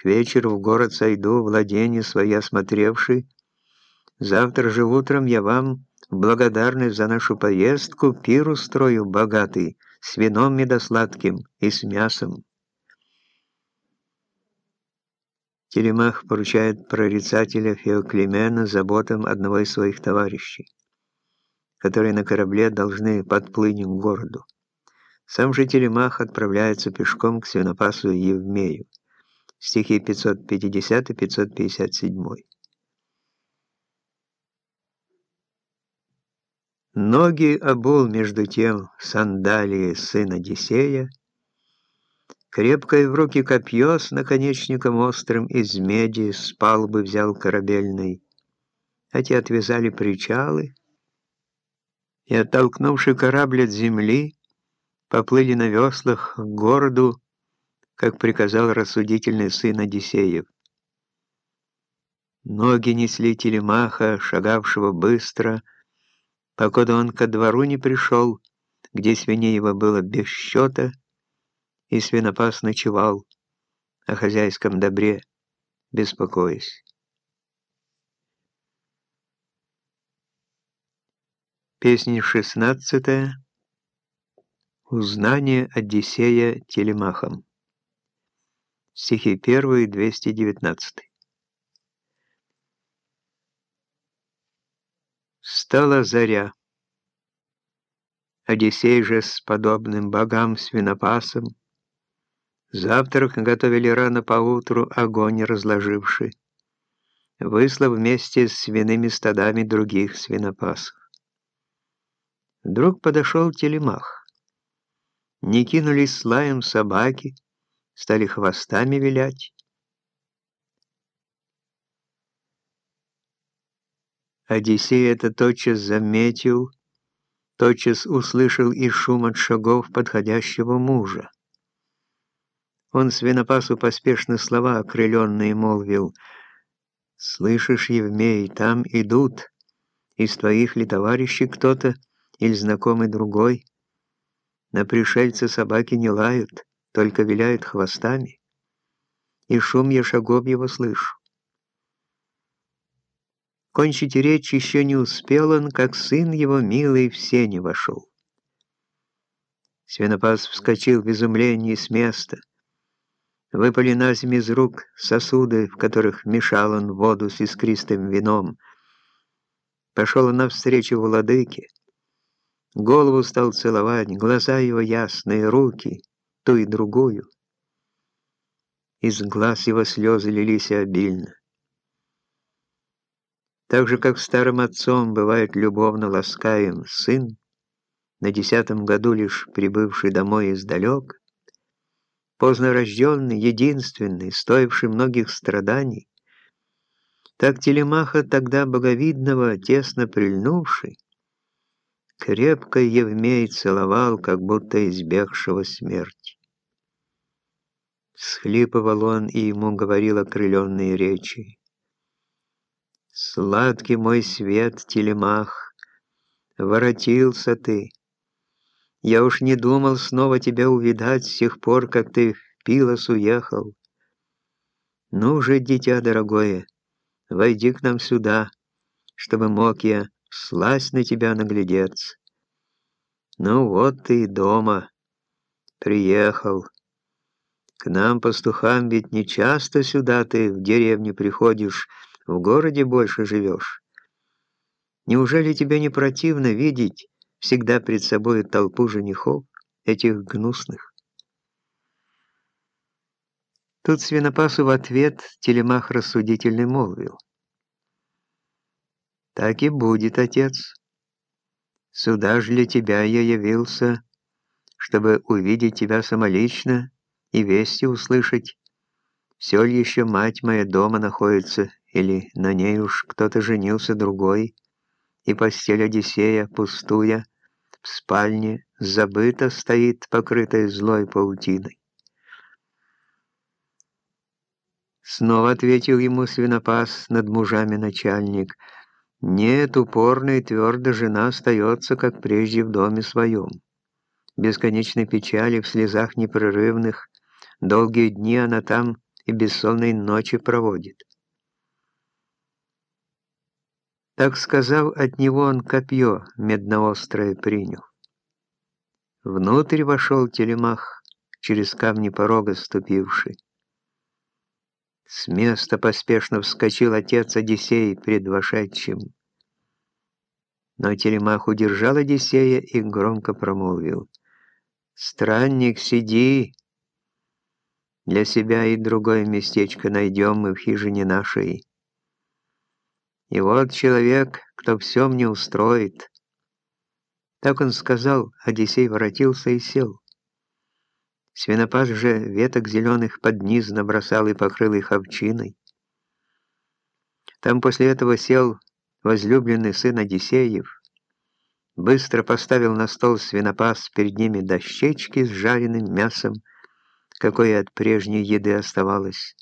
К вечеру в город сойду, владение свои осмотревший. Завтра же утром я вам, в благодарность за нашу поездку, пир устрою богатый, с вином медосладким и с мясом. Телемах поручает прорицателя Феоклемена заботам одного из своих товарищей, которые на корабле должны подплыть к городу. Сам же Телемах отправляется пешком к свинопасу Евмею. Стихи 550 и 557. Ноги обул между тем сандалии сын Одиссея, Крепкое в руки копье с наконечником острым из меди с палубы взял корабельный, а отвязали причалы. И, оттолкнувши корабль от земли, поплыли на веслах к городу, как приказал рассудительный сын Одиссеев. Ноги несли телемаха, шагавшего быстро, покуда он ко двору не пришел, где свиней его было без счета, и свинопас ночевал, о хозяйском добре беспокоясь. Песня шестнадцатая. Узнание Одиссея Телемахом. Стихи 1 219. Стала заря. Одиссей же с подобным богам свинопасом Завтрак готовили рано поутру, огонь разложивший, выслав вместе с свиными стадами других свинопасов. Вдруг подошел телемах. Не кинулись с лаем собаки, стали хвостами вилять. Одиссей это тотчас заметил, тотчас услышал и шум от шагов подходящего мужа. Он свинопасу поспешно слова окрыленные молвил. «Слышишь, Евмей, там идут. Из твоих ли товарищей кто-то, или знакомый другой? На пришельца собаки не лают, только виляют хвостами, и шум я шагов его слышу. Кончить речь еще не успел он, как сын его милый в сене вошел. Свинопас вскочил в изумлении с места — Выпали на земь из рук сосуды, в которых мешал он воду с искристым вином. Пошел он навстречу владыке. Голову стал целовать, глаза его ясные, руки, ту и другую. Из глаз его слезы лились обильно. Так же, как старым отцом бывает любовно ласкаем сын, на десятом году лишь прибывший домой издалек, поздно рожденный, единственный, стоивший многих страданий, так Телемаха тогда боговидного, тесно прильнувший, крепко Евмей целовал, как будто избегшего смерти. Схлипывал он и ему говорил окрыленные речи. «Сладкий мой свет, Телемах, воротился ты, я уж не думал снова тебя увидать с тех пор, как ты в Пилос уехал. Ну же, дитя дорогое, войди к нам сюда, чтобы мог я сласть на тебя наглядеться. Ну вот ты и дома. Приехал. К нам, пастухам, ведь не часто сюда ты в деревне приходишь, в городе больше живешь. Неужели тебе не противно видеть, всегда пред собой толпу женихов, этих гнусных. Тут свинопасу в ответ телемах рассудительный молвил. «Так и будет, отец. Сюда же для тебя я явился, чтобы увидеть тебя самолично и вести услышать, все ли еще мать моя дома находится, или на ней уж кто-то женился другой, и постель Одиссея, пустуя, в спальне забыта стоит, покрытая злой паутиной. Снова ответил ему свинопас над мужами начальник. Нет, упорно и твердо жена остается, как прежде в доме своем. Бесконечной печали в слезах непрерывных, долгие дни она там и бессонной ночи проводит. Так сказав, от него он копье медноострое принял. Внутрь вошел телемах, через камни порога ступивший. С места поспешно вскочил отец Одиссей пред вошедшим. Но Телемах удержал Одиссея и громко промолвил. «Странник, сиди! Для себя и другое местечко найдем мы в хижине нашей. И вот человек, кто все мне устроит». Так он сказал, Одиссей воротился и сел. Свинопас же веток зеленых под низ набросал и покрыл их овчиной. Там после этого сел возлюбленный сын Одиссеев, быстро поставил на стол свинопас перед ними дощечки с жареным мясом, какое от прежней еды оставалось.